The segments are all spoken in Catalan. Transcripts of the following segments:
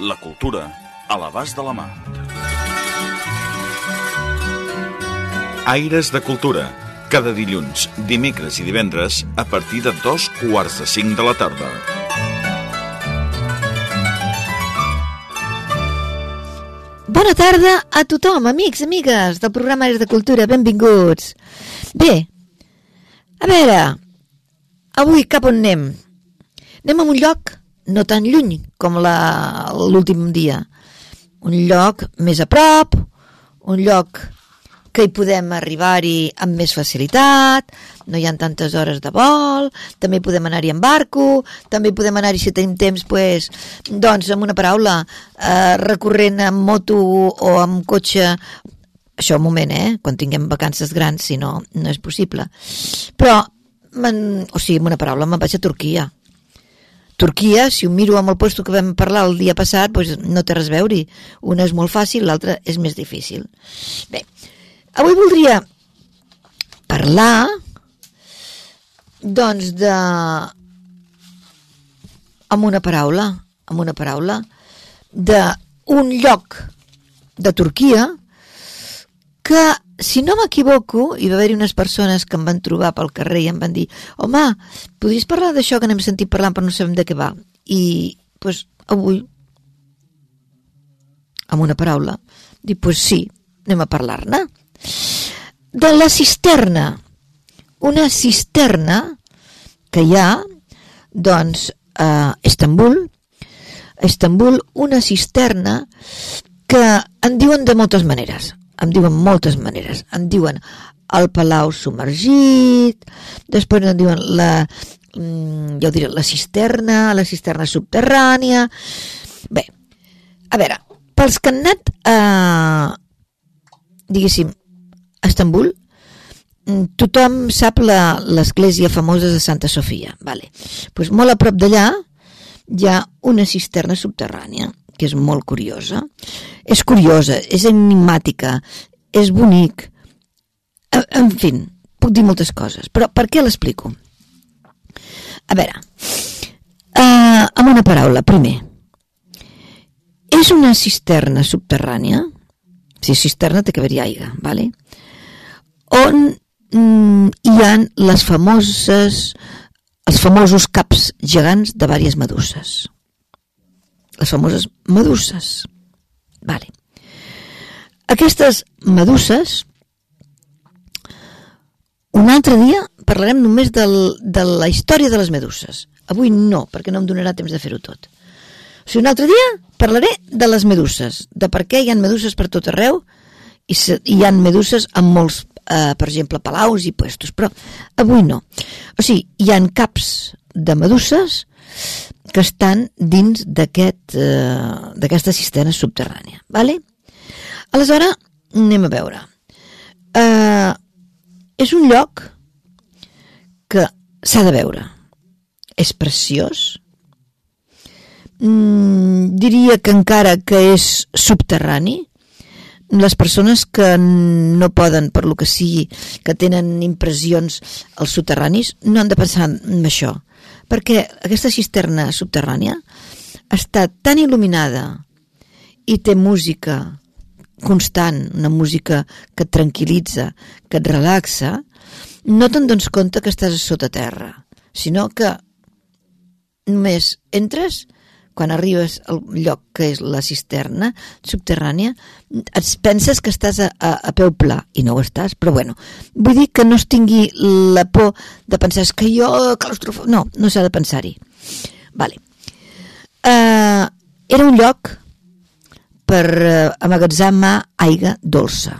La cultura a l'abast de la mà. Aires de Cultura. Cada dilluns, dimecres i divendres a partir de dos quarts de cinc de la tarda. Bona tarda a tothom, amics, amigues del programa Aires de Cultura, benvinguts. Bé, a veure, avui cap on anem? Anem a un lloc no tan lluny com l'últim dia. Un lloc més a prop, un lloc que hi podem arribar-hi amb més facilitat, no hi ha tantes hores de vol, també podem anar-hi en barco, també podem anar-hi si tenim temps, pues, doncs, amb una paraula, eh, recorrent amb moto o amb cotxe, això un moment, eh? Quan tinguem vacances grans, si no, no és possible. Però, o sigui, amb una paraula, me'n vaig a Turquia. Turquia, si ho miro amb el puesto que vam parlar el dia passat, doncs no té res a veure-hi. Una és molt fàcil, l'altra és més difícil. Bé, avui voldria parlar doncs de amb una paraula amb una paraula d'un lloc de Turquia que si no m'equivoco hi va haver-hi unes persones que em van trobar pel carrer i em van dir home, podries parlar d'això que n'hem sentit parlant però no sabem de què va. I doncs avui amb una paraula dic, doncs sí, anem a parlar-ne. De la cisterna. Una cisterna que hi ha doncs a Estambul. A Estambul una cisterna que en diuen de moltes maneres em diuen moltes maneres. Em diuen el palau submergit després en diuen la mm, ja diré, la cisterna la cisterna subterrània. Bé, a veure pels que han anat a diguéssim a Estambul mm, tothom sap l'església famosa de Santa Sofia vale. pues molt a prop d'allà hi ha una cisterna subterrània que és molt curiosa és curiosa, és enigmàtica és bonic en, en fi, puc dir moltes coses però per què l'explico? a veure uh, amb una paraula, primer és una cisterna subterrània si cisterna té que haver-hi aigua vale? on mm, hi han les famoses els famosos caps gegants de diverses meduses les famoses meduses vale. aquestes meduses un altre dia parlarem només del, de la història de les meduses avui no, perquè no em donarà temps de fer-ho tot o sigui, un altre dia parlaré de les meduses, de per què hi ha meduses per tot arreu i se, hi ha meduses amb molts, eh, per exemple, palaus i puestos, però avui no. O sigui, hi han caps de meduses que estan dins eh, d'aquesta cisterna subterrània, vale? Aleshores, anem a veure. Eh, és un lloc que s'ha de veure. És preciós, mm, diria que encara que és subterrani les persones que no poden per lo que sigui, que tenen impressions als soterranis, no han de pensar en això perquè aquesta cisterna subterrània està tan il·luminada i té música constant, una música que et tranquil·litza, que et relaxa, no te'n dones compte que estàs a sota terra, sinó que només entres quan arribes al lloc que és la cisterna subterrània, et penses que estàs a, a, a peu pla, i no ho estàs, però bueno, vull dir que no es tingui la por de pensar "És que jo, claustrofò... No, no s'ha de pensar-hi. Vale. Uh, era un lloc per uh, amagatzemar aigua dolça,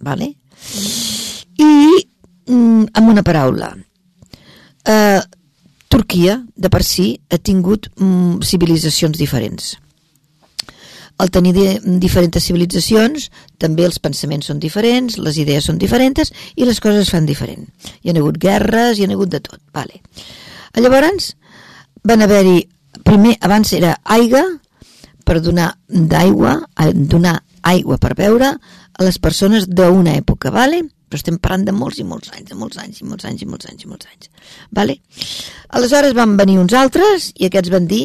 vale? I mm, amb una paraula, eh, Turquia, de per si, ha tingut mm, civilitzacions diferents. al tenir diferents civilitzacions, també els pensaments són diferents, les idees són diferents i les coses es fan diferent. Hi ha hagut guerres, hi ha hagut de tot. Vale. Llavors, van haver-hi, primer, abans era aigua, per donar d'aigua, donar aigua per beure a les persones d'una època, vale? Però estem parlant de molts i molts anys, de molts anys i molts anys i molts anys i molts anys. Vale? Aleshores van venir uns altres i aquests van dir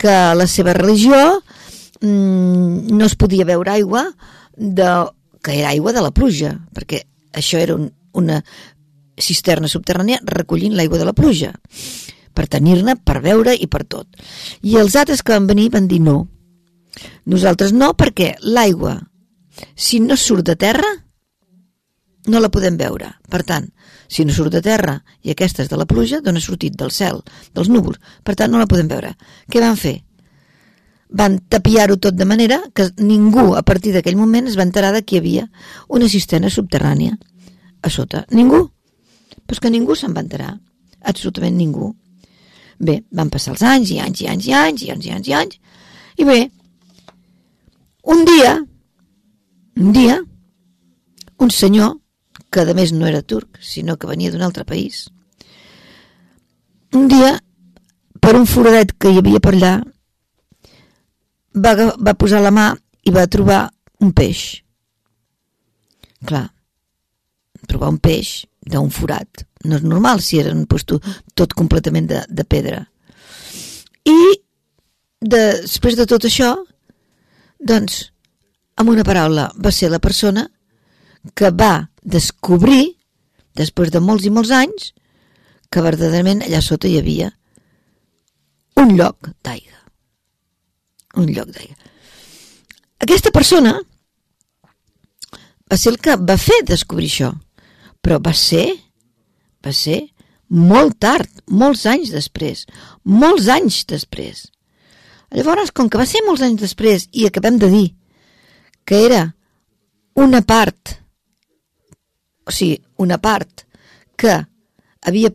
que la seva religió mmm, no es podia beure aigua de, que era aigua de la pluja, perquè això era un, una cisterna subterrània recollint l'aigua de la pluja per tenir-ne, per beure i per tot. I els altres que van venir van dir no. Nosaltres no, perquè l'aigua, si no surt de terra, no la podem veure. Per tant, si no surt de terra i aquesta és de la pluja, d'on ha sortit? Del cel, dels núvols. Per tant, no la podem veure. Què van fer? Van tapiar-ho tot de manera que ningú, a partir d'aquell moment, es va enterar que hi havia una cisterna subterrània a sota. Ningú. Però que ningú se'n va enterar. Absolutament ningú. Bé, van passar els anys i anys i anys i anys i anys i anys i anys. I bé, un dia, un dia, un senyor que a més no era turc, sinó que venia d'un altre país. Un dia, per un foradet que hi havia per allà, va, va posar la mà i va trobar un peix. Clar, trobar un peix d'un forat no és normal si era un puesto tot completament de, de pedra. I de, després de tot això, doncs, amb una paraula, va ser la persona que va descobrir, després de molts i molts anys, que verdaderament allà sota hi havia un lloc d'aigua. Un lloc d'aigua. Aquesta persona va ser el que va fer descobrir això, però va ser, va ser molt tard, molts anys després, molts anys després. Llavors, com que va ser molts anys després i acabem de dir que era una part o sigui, una part que havia,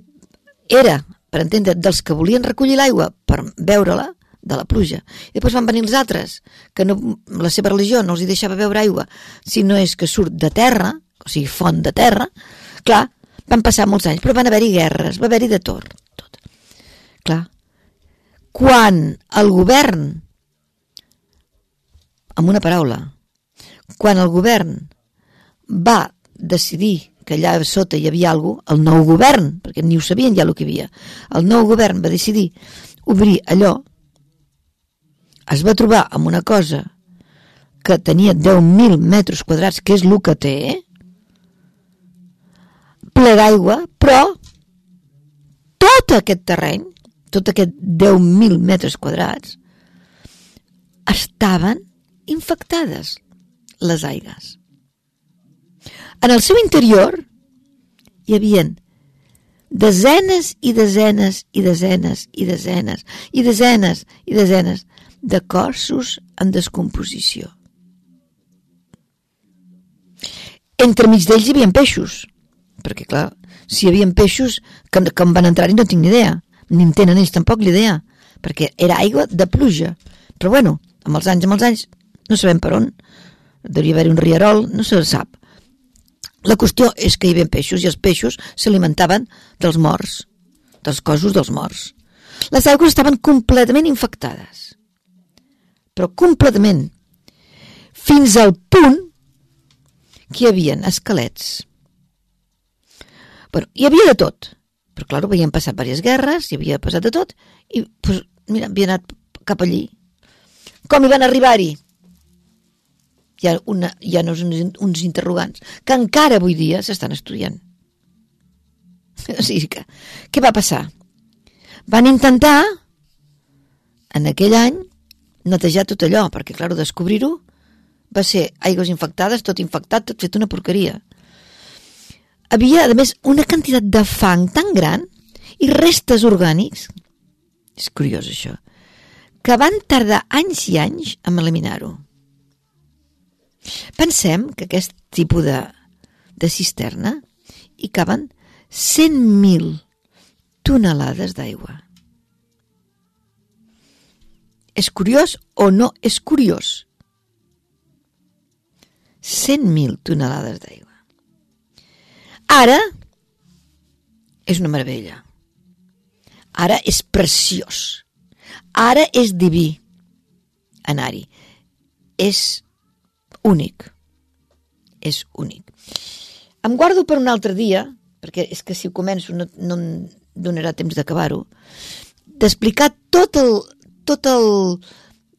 era, per entendre, dels que volien recollir l'aigua per veure-la, de la pluja. I després van venir els altres, que no, la seva religió no els hi deixava veure aigua, si no és que surt de terra, o sigui, font de terra, clar, van passar molts anys, però van haver-hi guerres, va haver-hi de tot. tot. Clar, quan el govern, amb una paraula, quan el govern va decidir que allà sota hi havia alguna el nou govern, perquè ni ho sabien ja el que hi havia, el nou govern va decidir obrir allò, es va trobar amb una cosa que tenia 10.000 metres quadrats, que és el que té, ple d'aigua, però tot aquest terreny, tot aquest 10.000 metres quadrats, estaven infectades les aigues. En el seu interior hi havien desenes i desenes i desenes i desenes i desenes i desenes de cossos en descomposició. Entremig d'ells hi havia peixos, perquè clar, si hi havia peixos que, que van entrar-hi no tinc ni idea, ni en tenen ells tampoc l'idea, perquè era aigua de pluja. Però bueno, amb els anys, amb els anys, no sabem per on, devia haver un rierol, no se sap. La qüestió és que hi havia peixos i els peixos s'alimentaven dels morts, dels cossos dels morts. Les aigües estaven completament infectades. Però completament. Fins al punt que hi havia esquelets. Bueno, hi havia de tot. Però, clar, havien passat diverses guerres, hi havia passat de tot, i, pues, mira, havia anat cap allí. Com hi van arribar-hi? Hi ha, una, hi ha uns, uns interrogants que encara avui dia s'estan estudiant. O sigui que, què va passar? Van intentar, en aquell any, netejar tot allò, perquè, clar, descobrir-ho va ser aigües infectades, tot infectat, tot fet una porqueria. Havia, a més, una quantitat de fang tan gran i restes orgànics, és curiós això, que van tardar anys i anys en eliminar-ho. Pensem que aquest tipus de, de cisterna hi caben 100.000 tonelades d'aigua. És curiós o no és curiós? 100.000 tonelades d'aigua. Ara és una meravella. Ara és preciós. Ara és diví anar-hi. És únic. És únic. Em guardo per un altre dia, perquè és que si ho començo no, no em donarà temps d'acabar-ho, d'explicar tot el, tot el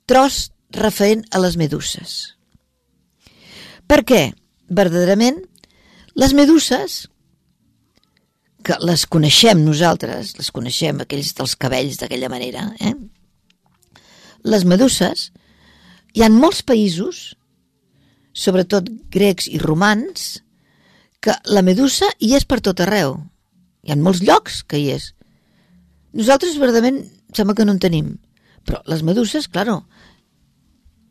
tros referent a les meduses. Per què? Verdaderament, les meduses, que les coneixem nosaltres, les coneixem aquells dels cabells d'aquella manera, eh? les meduses, hi ha molts països, sobretot grecs i romans, que la medusa hi és per tot arreu. Hi ha molts llocs que hi és. Nosaltres, verdaderament, sembla que no en tenim. Però les meduses, claro,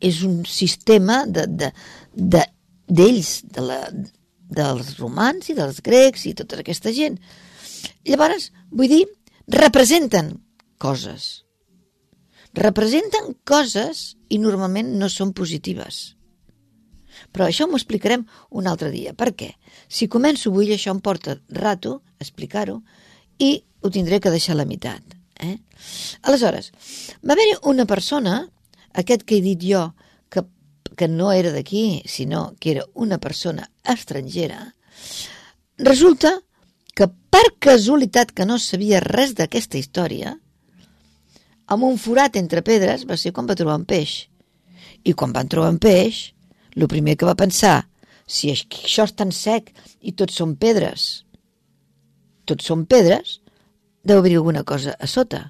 és un sistema de, de, de, d'ells, de la, dels romans i dels grecs i tota aquesta gent. Llavors, vull dir, representen coses. Representen coses i normalment no són positives. Però això m'ho explicarem un altre dia. Per què? Si començo avui, això em porta rato explicar-ho i ho tindré que deixar a la meitat. Eh? Aleshores, va haver una persona, aquest que he dit jo, que, que no era d'aquí, sinó que era una persona estrangera, resulta que per casualitat que no sabia res d'aquesta història, amb un forat entre pedres va ser quan va trobar un peix. I quan van trobar un peix, el primer que va pensar, si això és tan sec i tots són pedres, tots són pedres, deu haver alguna cosa a sota.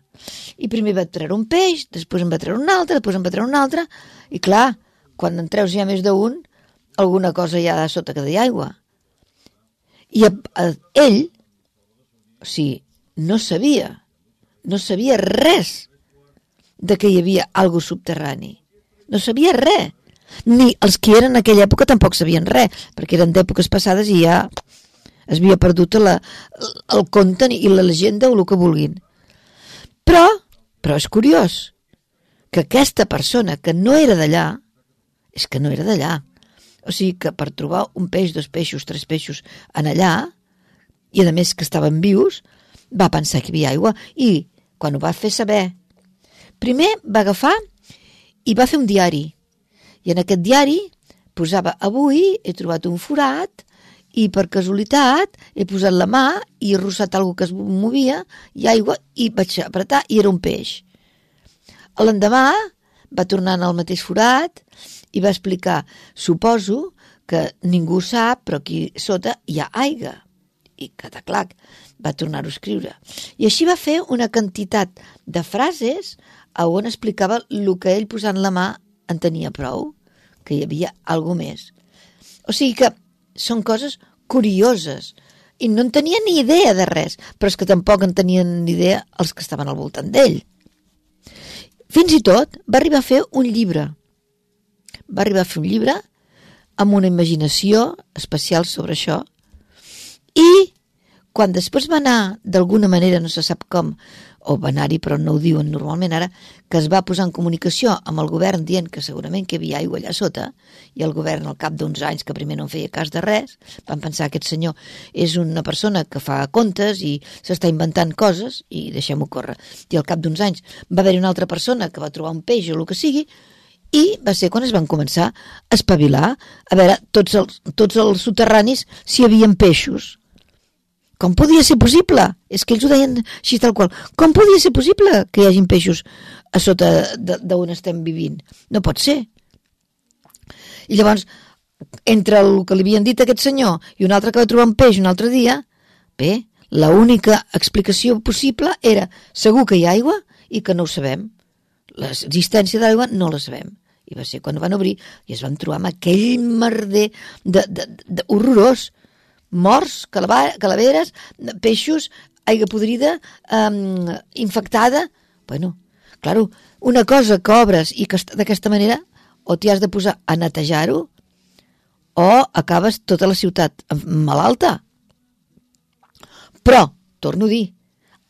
I primer va treure un peix, després en va treure un altre, després en va treure un altre, i clar, quan en treus ja més d'un, alguna cosa hi ha a sota que hi aigua. I a, a, ell, o sigui, no sabia, no sabia res de que hi havia algo subterrani. No sabia res. Ni els que eren en aquella època tampoc sabien res, perquè eren d'èpoques passades i ja es havia perdut la, el conte i la llegenda o el que vulguin. Però, però és curiós que aquesta persona que no era d'allà, és que no era d'allà. O sigui que per trobar un peix, dos peixos, tres peixos en allà, i a més que estaven vius, va pensar que hi havia aigua i quan ho va fer saber, primer va agafar i va fer un diari. I en aquest diari posava avui he trobat un forat i per casualitat he posat la mà i he rossat alguna que es movia i aigua i vaig apretar i era un peix. L'endemà va tornar al mateix forat i va explicar, suposo que ningú sap, però aquí sota hi ha aigua. I cataclac, va tornar-ho a escriure. I així va fer una quantitat de frases on explicava el que ell posant la mà en tenia prou, que hi havia alguna més. O sigui que són coses curioses i no en tenia ni idea de res, però és que tampoc en tenien ni idea els que estaven al voltant d'ell. Fins i tot va arribar a fer un llibre. Va arribar a fer un llibre amb una imaginació especial sobre això i quan després va anar, d'alguna manera, no se sap com, o va anar-hi però no ho diuen normalment ara, que es va posar en comunicació amb el govern dient que segurament que hi havia aigua allà sota i el govern al cap d'uns anys que primer no en feia cas de res van pensar que aquest senyor és una persona que fa contes i s'està inventant coses i deixem-ho córrer. I al cap d'uns anys va haver-hi una altra persona que va trobar un peix o el que sigui i va ser quan es van començar a espavilar a veure tots els, tots els soterranis si hi havia peixos com podia ser possible? És que ells ho deien així tal qual. Com podia ser possible que hi hagin peixos a sota d'on estem vivint? No pot ser. I llavors, entre el que li havien dit aquest senyor i un altre que va trobar un peix un altre dia, bé, la única explicació possible era segur que hi ha aigua i que no ho sabem. L'existència d'aigua no la sabem. I va ser quan van obrir i es van trobar amb aquell merder de, de, de, de horrorós morts, calaveres, peixos, aigua podrida, um, infectada... Bueno, claro, una cosa que obres i que d'aquesta manera o t'hi has de posar a netejar-ho o acabes tota la ciutat malalta. Però, torno a dir,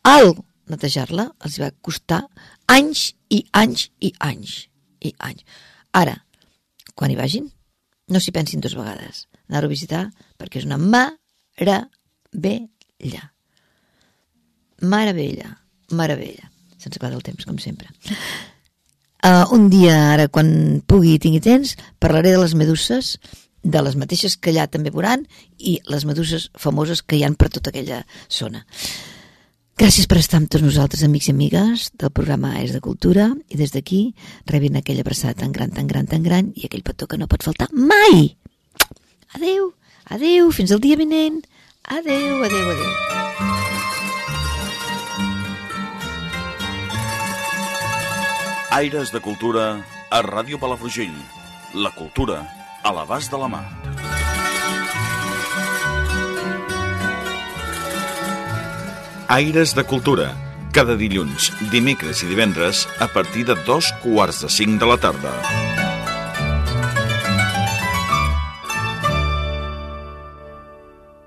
al netejar-la els va costar anys i anys i anys i anys. Ara, quan hi vagin, no s'hi pensin dues vegades. Anar-ho a visitar perquè és una meravella. Meravella, meravella. Se'ns acaba el temps, com sempre. Uh, un dia, ara, quan pugui i tingui temps, parlaré de les meduses, de les mateixes que allà també veuran, i les meduses famoses que hi han per tota aquella zona. Gràcies per estar amb tots nosaltres, amics i amigues del programa És de Cultura, i des d'aquí rebin aquella abraçada tan gran, tan gran, tan gran, i aquell petó que no pot faltar mai! Adeu, adeu, fins al dia vinent. Adeu, adeu, adeu. Aires de Cultura a Ràdio Palafrugell. La cultura a l'abast de la mà. Aires de Cultura, cada dilluns, dimecres i divendres a partir de dos quarts de cinc de la tarda.